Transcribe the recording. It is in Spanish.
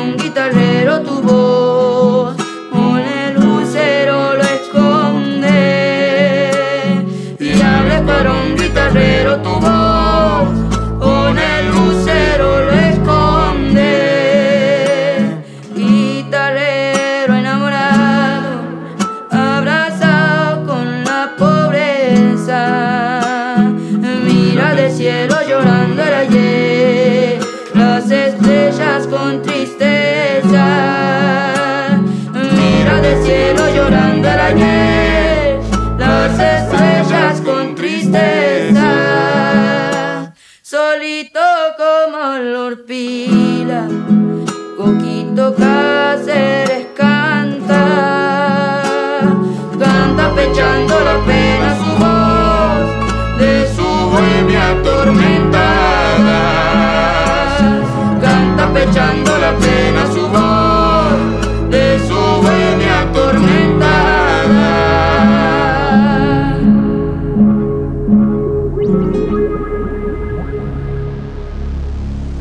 un guitarrero tu voz, con el lucero lo esconde. Y hables para un guitarrero tu voz, con el lucero lo esconde. Guitarrero enamorado, abrazado con la pobreza, mira del cielo llorando el ayer. Las estrellas con tristeza. como el Lorpila, Coquito Cáceres canta, canta pechando la pena su voz de su bohemia atormentada, canta pechando la pena su voz.